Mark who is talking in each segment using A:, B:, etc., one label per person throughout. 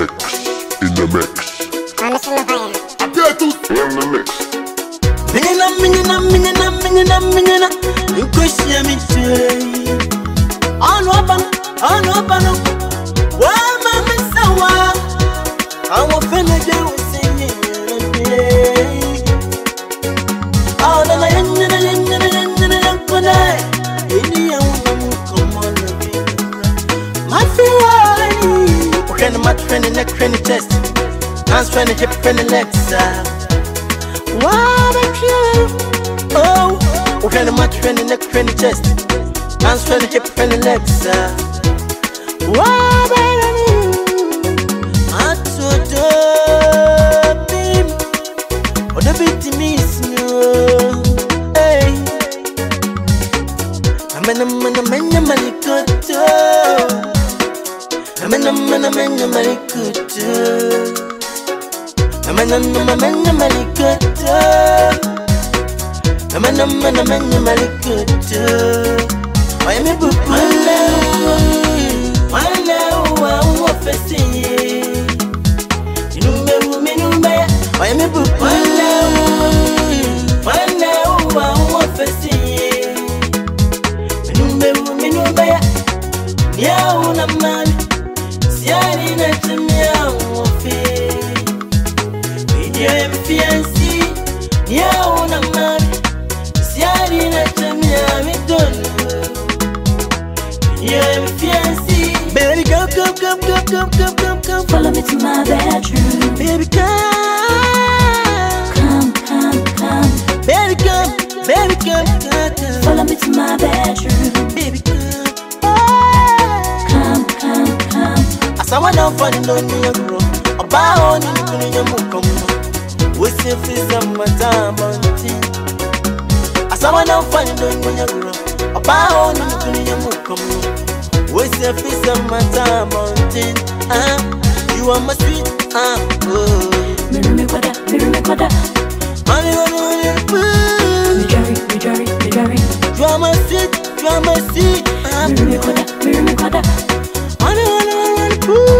A: mix, in the mix.
B: In the mix. Mingina, mingina, mingina, mingina, mingina, nkosi ya miche. Ano apana, ano friend the neck, friend the chest, hands friend the hip, friend the legs. Uh. What a pure, oh, oh, friend the match, friend the neck, friend the chest, hands friend the hip, friend the legs. Uh. What ona ndiye mfiansi yaona mabi siari natamya mitono ndiye mfiansi Baby, come, come, come, come, come, come, come, come Follow me to my bedroom Baby, come Come, come, come Baby, come, baby, come, come, come Follow me to my bedroom Baby, come Come, come, come Asawa na ufani ndo niya oba Obao ni nikuni nyamuka mwa wosifiza matamanti asabana mfando nyonyagro obaho nimutuniye mukomu wosifiza matamanti ah, you are my sweet ah, oh. Me Mirumi kwada, mirumi kwada Mami wani wani Mijari, mijari, mijari You are my sweet, you are my sweet ah, Mirumi kwada, me kwada Mami wani wani wani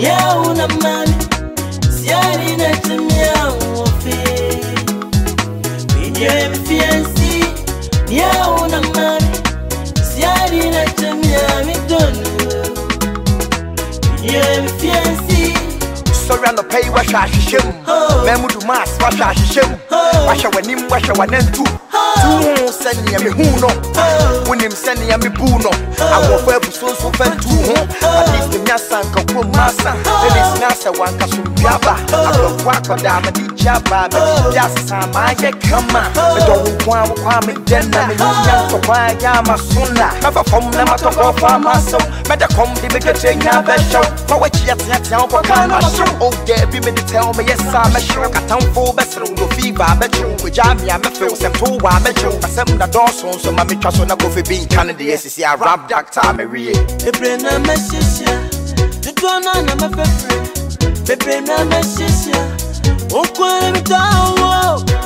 B: Sorry, I'm not paying what I should show. Memo to mass, what I should show. What shall we name? What shall we name? tuhu sɛnea me hu no wonim sɛnea me bu no awɔfo abu so nso fa ntu ho atleast nya sanka kurom masa ɛnes na sɛ wanka so ndwaba abrɔfo akɔdaa made gya baa mede bi asesa maayɛ kama medɔ wo nko a wokɔ a medɛ na menyanya ntɔkwa ɛnyɛ ama so na mɛfa fam na matɔkɔɔfo ama asɛm mɛdɛ kɔm de mɛtwatwa nya bɛhyɛw ma wakyi ateatea wokɔka no ahyew o daabi mede tɛw meyɛ saa mɛhyew katamfo bɛserew no fiiba bɛkyew mogyaa mea mɛfew sɛ towa mɛkyɛw asɛm na dɔɔso nso ma metwa so na kofi bi nka no deɛ sisi a rap doctor mɛwie bebree na mɛhyehyia dodoɔ no na mɛpɛpere bebree na mɛhyehyia wokoa ne metɔwo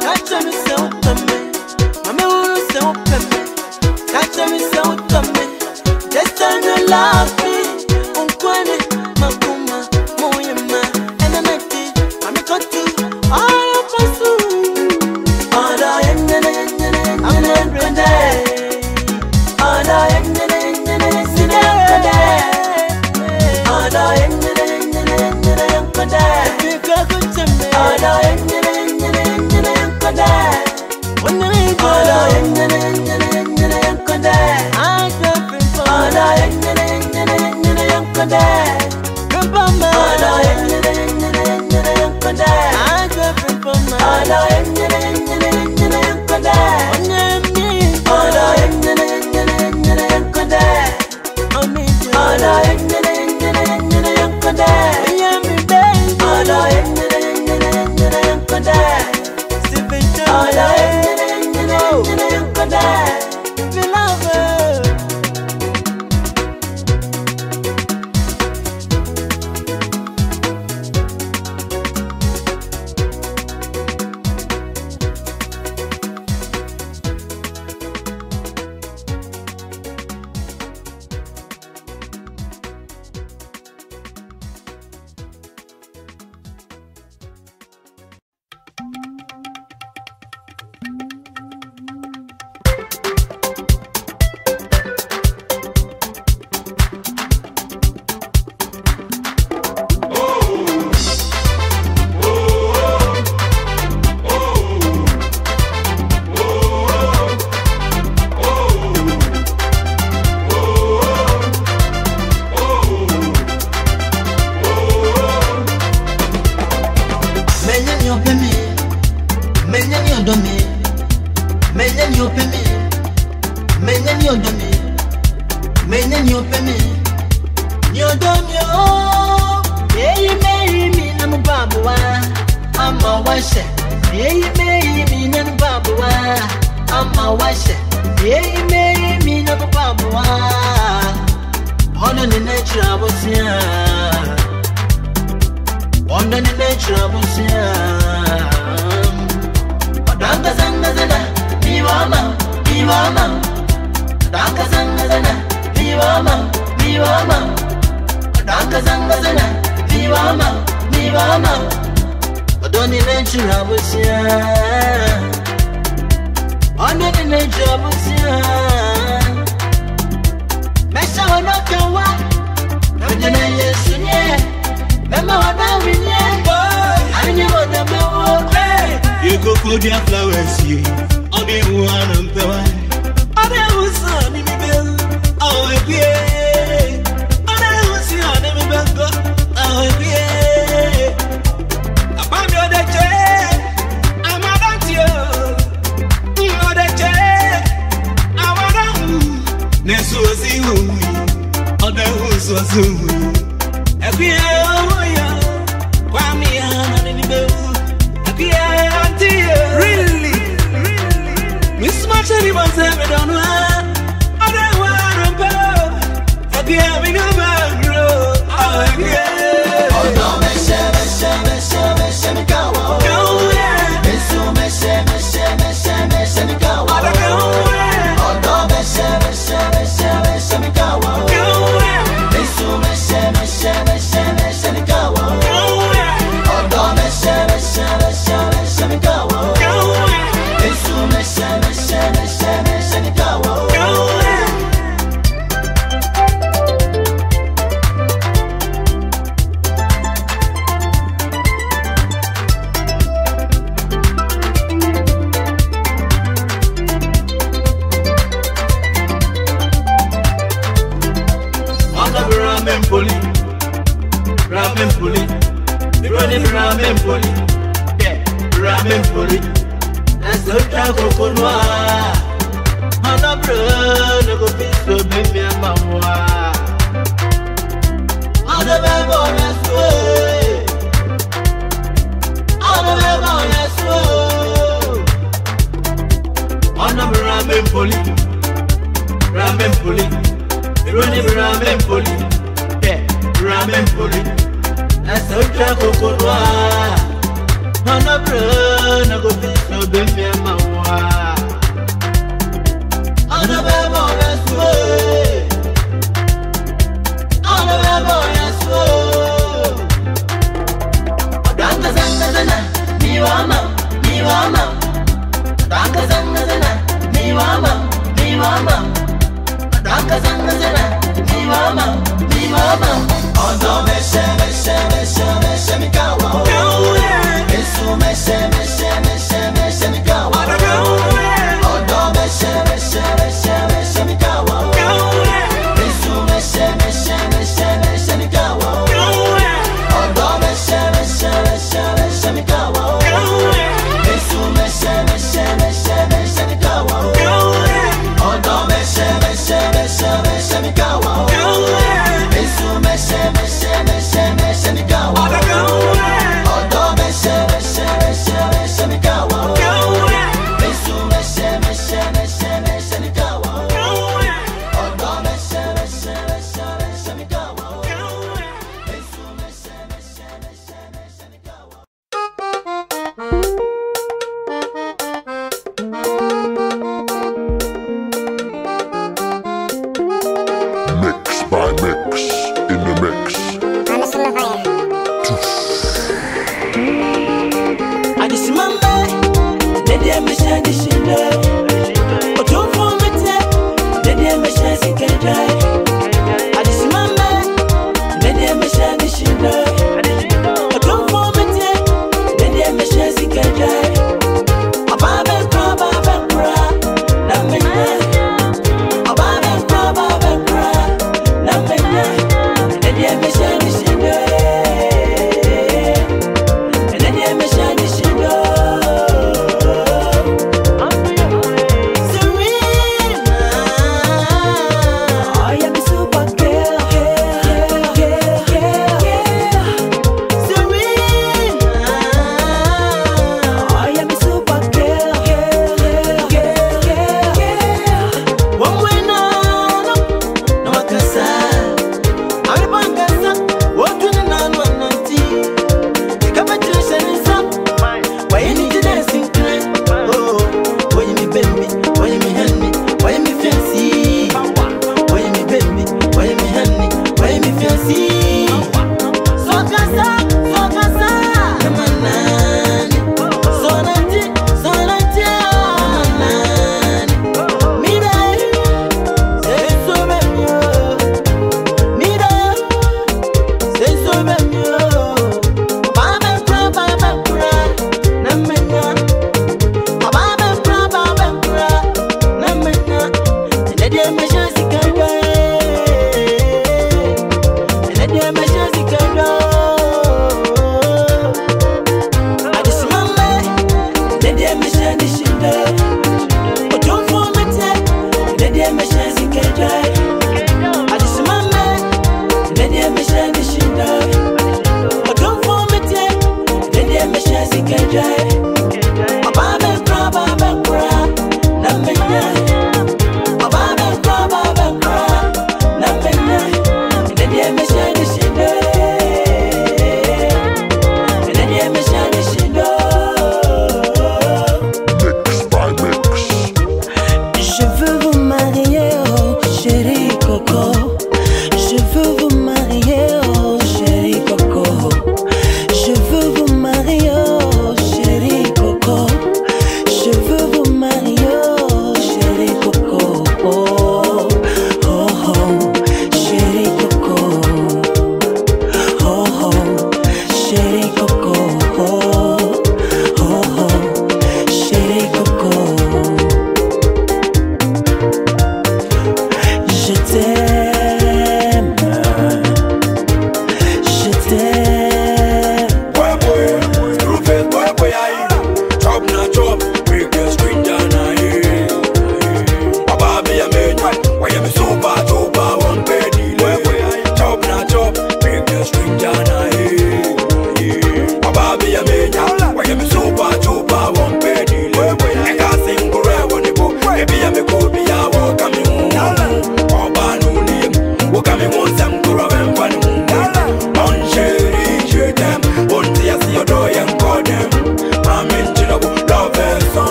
B: ka kyerɛ me sɛ wopɛ me ma mɛhunu sɛ wopɛ me ka kyerɛ me sɛ wotɔ me just turn your love me wokoa ne There. Nivama Danka zanga zana Nivama Nivama Odoni nechi rabusia Odoni nechi rabusia Mesha honoka wa Nabijana yesu nye Mema wadawi nye Anyi wadame wote Yekoko dia flowers ye Ode uwa nampewa Ode usa nimi bel Awe pie bengo ahorie abami odeche amadantio odeche awadahu really miss machari bọ Ravimpoli, Ravimpoli, running Ravimpoli, yeah, Ravimpoli. That's a track of Kunwa. And a brother go be so big, me and Mamma. And a man born as well. And a man born as well. And a Ravimpoli, Ravimpoli, running Ravimpoli brame mpoli ɛsɛ wotwa kokoro a hɔnɔ berɛ na gobi sɛ wobɛmia ma wo a ɔno bɛma ɔbɛsuo ɔno bɛma ɔyɛsuo ɔdɔ ankasɛnkasɛna miwama miwama ɔdɔ ankasɛnkasɛna miwama miwama nakazanazira ni mama ni mama ondomeshe
A: meshe meshe meshe mikawa yesu meshe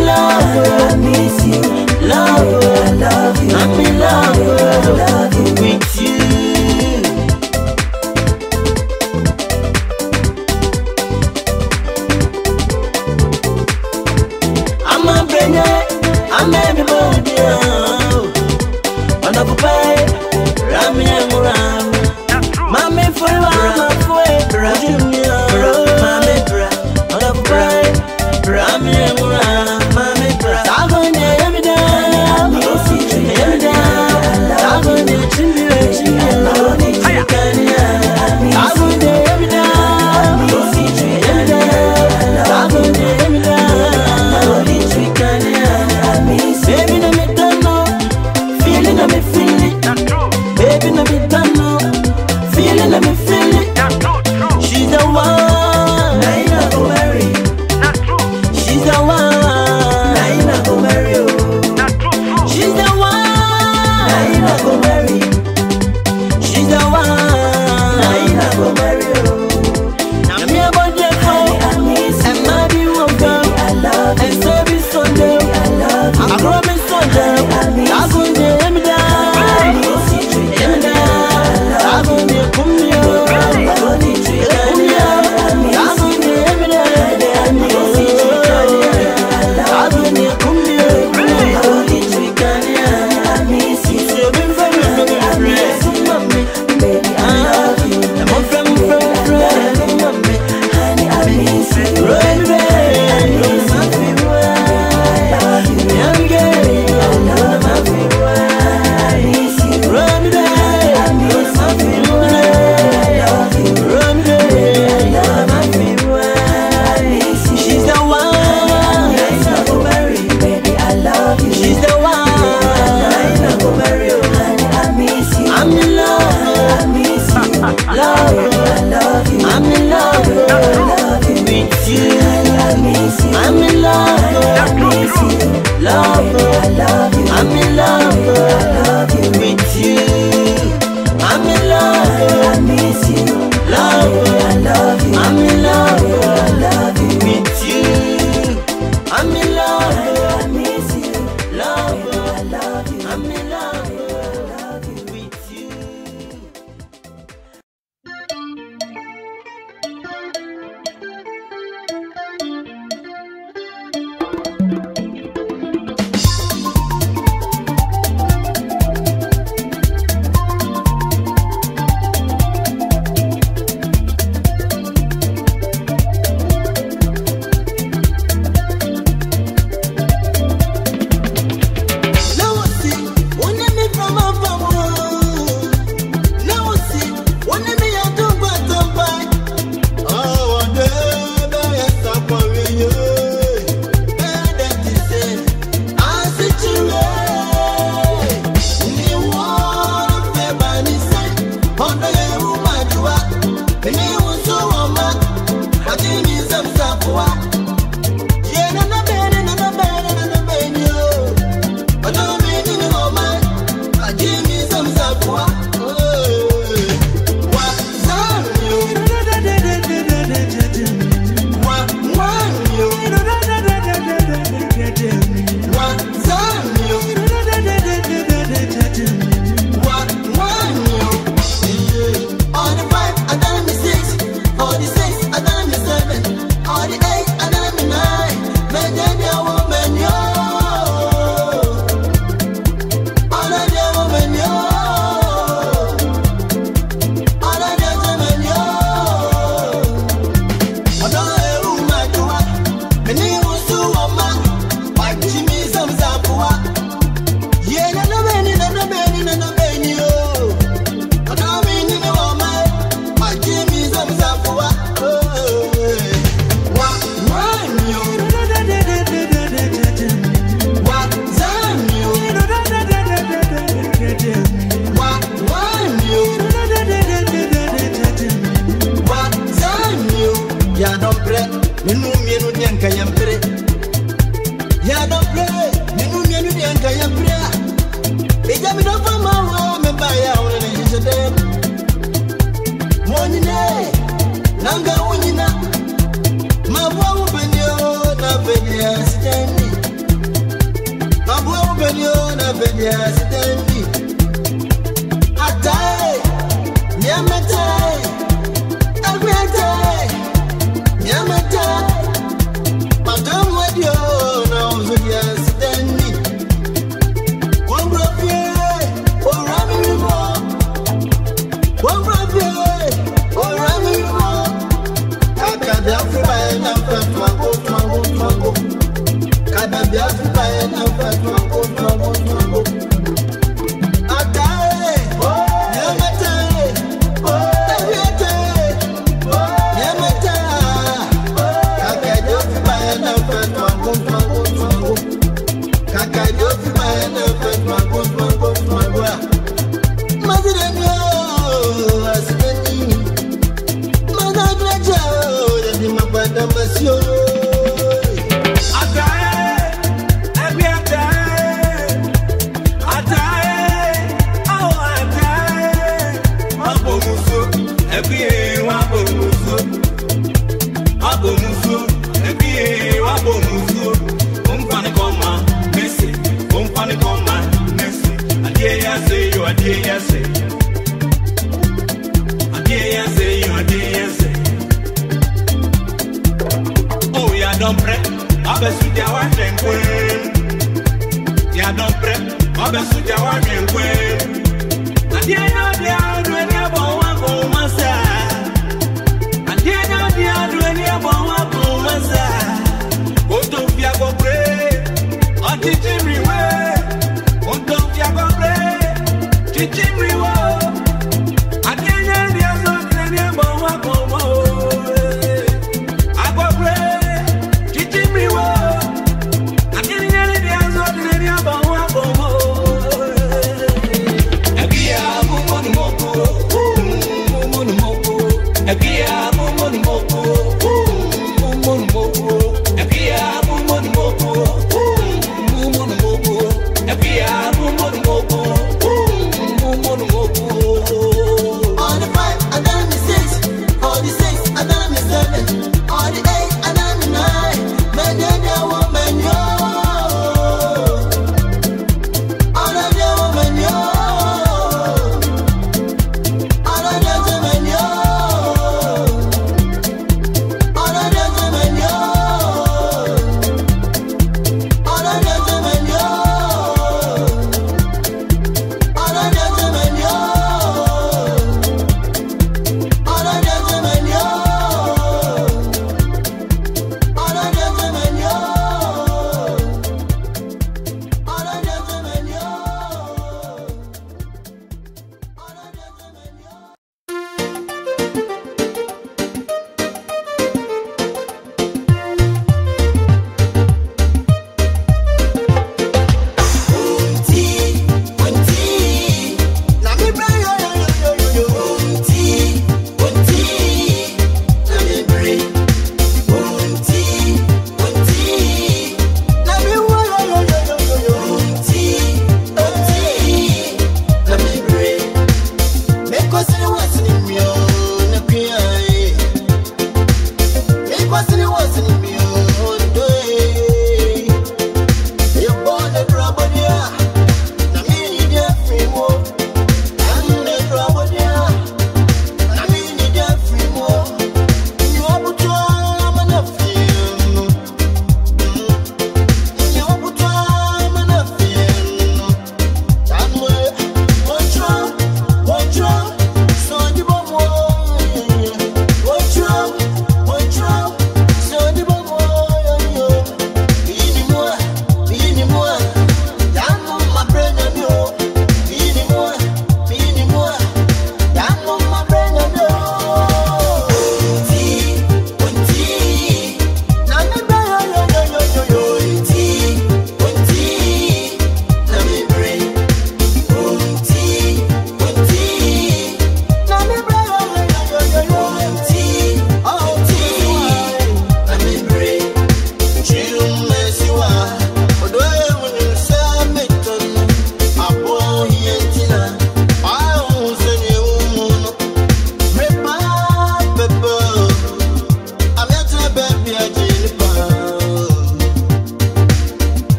B: love you, I miss you. Love I love you. I'm in love I love you with you.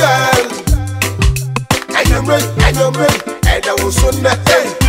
B: girl. And I'm ready, and I'm ready, and I will soon. Hey.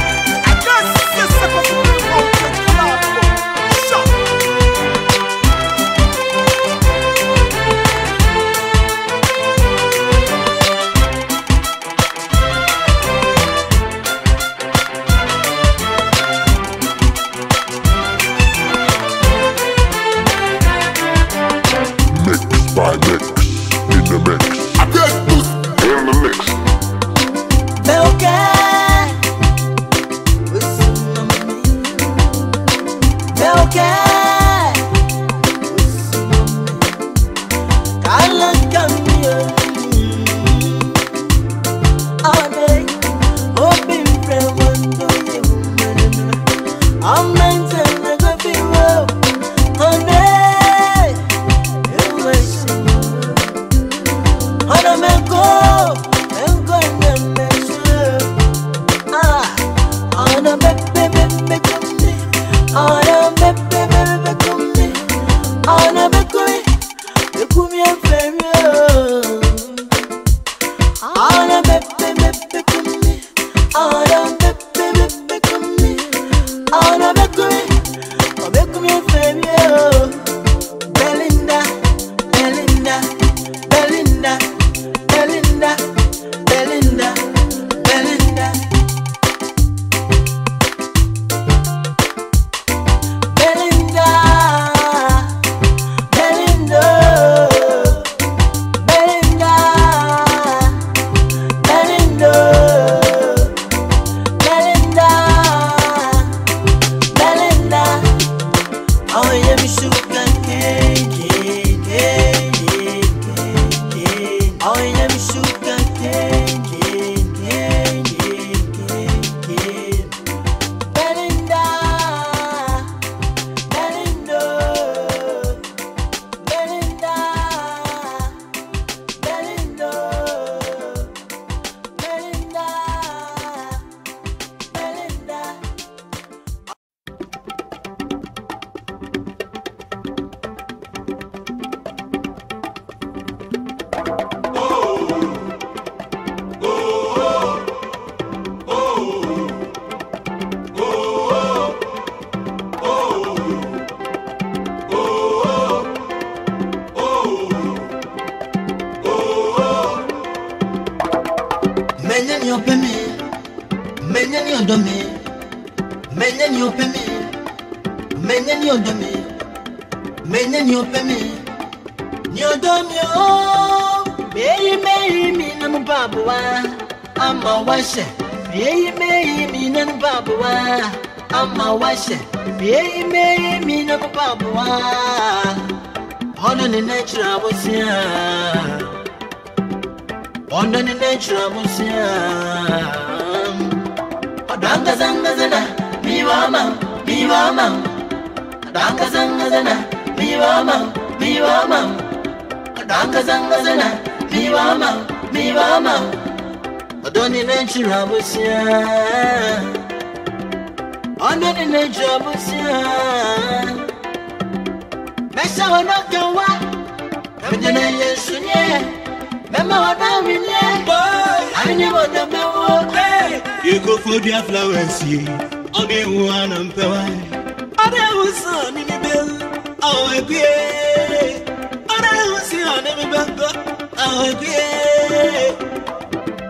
B: kazanga zina miwama miwama Madoni nenchi rabusia Andoni nenchi rabusia Mesha wanoka wa Mjene yesu nye Mema wana winye Aini wana mewo Yuko food ya flowers ye Obi wana mpewa Ade usa nini bel Awe pie náà níbi gbogbo àwọn òbí ẹ̀.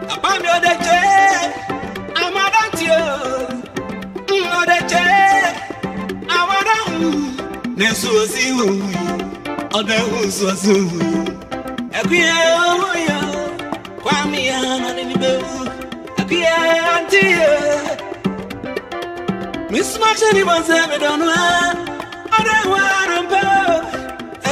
B: bàbá mi ò dé jẹ́ àwọn adáǹtì ò ń ò dé jẹ́ àwọn adáǹtì. nẹ̀sù òsì òwú ọ̀dọ̀ ẹ̀hún sọ̀sì òwú. ẹ̀kú yẹn owó yẹn Miss
A: Martin, you must have it on one. I don't want to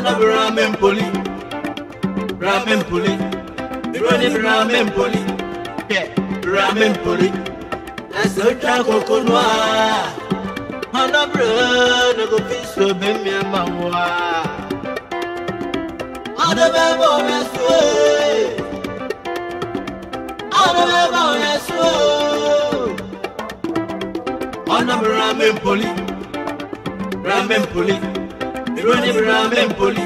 B: Anam ramen poli, ramen poli, running ramen poli, yeah, ramen poli. Ẹsẹ̀ ọjà kòkó nù á, ọ̀nàbẹ̀rẹ̀ ni kò fi sọ bẹ́ẹ̀ mi ẹ̀ máa wá. Ọdún bẹ́ẹ̀ bọ̀ yẹn sùn ẹ̀, ọdún bẹ́ẹ̀ bọ̀ yẹn sùn Ironi Ramen Poli,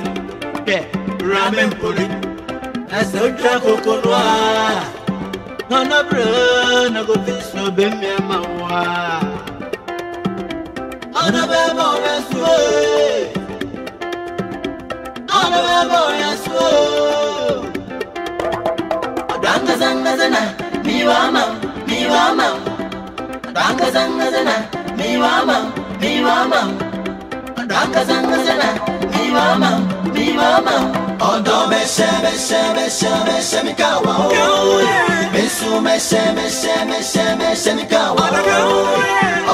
B: yeah, Ramen Poli. As a track of Konoa, go fish, no, be me, my wife. On a bell, Danga zanga zana, miwa mam, Danga zanga zana,
A: miwa mam, kakazangazana miwama miwama odo meshe meshe meshe meshe mikawa mesu meshe meshe meshe meshe mikawa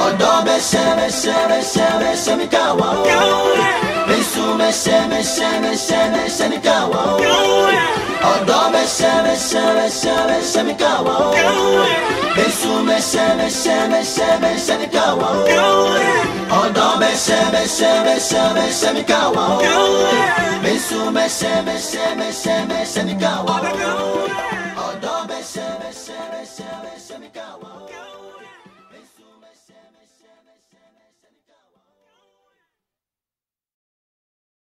A: odo meshe meshe meshe meshe mikawa mesu meshe meshe meshe meshe mikawa Oh, ọ̀dọ́ mẹ́sẹ̀ mẹ́sẹ̀ mẹ́sẹ̀ mẹ́sẹ̀ mi kà wá o. Èṣù mẹ́sẹ̀ mẹ́sẹ̀ mẹ́sẹ̀ mẹ́sẹ̀ mi kà wá o. ọ̀dọ́ mẹ́sẹ̀ mẹ́sẹ̀ mẹ́sẹ̀ mẹ́sẹ̀ mi kà wá o. Èṣù mẹ́sẹ̀ mẹ́sẹ̀ mẹ́sẹ̀ mẹ́sẹ̀ mi kà wá o. ọ̀dọ́ mẹ́sẹ̀ mẹ́sẹ̀ mẹ́sẹ̀ mẹ́sẹ̀ mi kà wá o.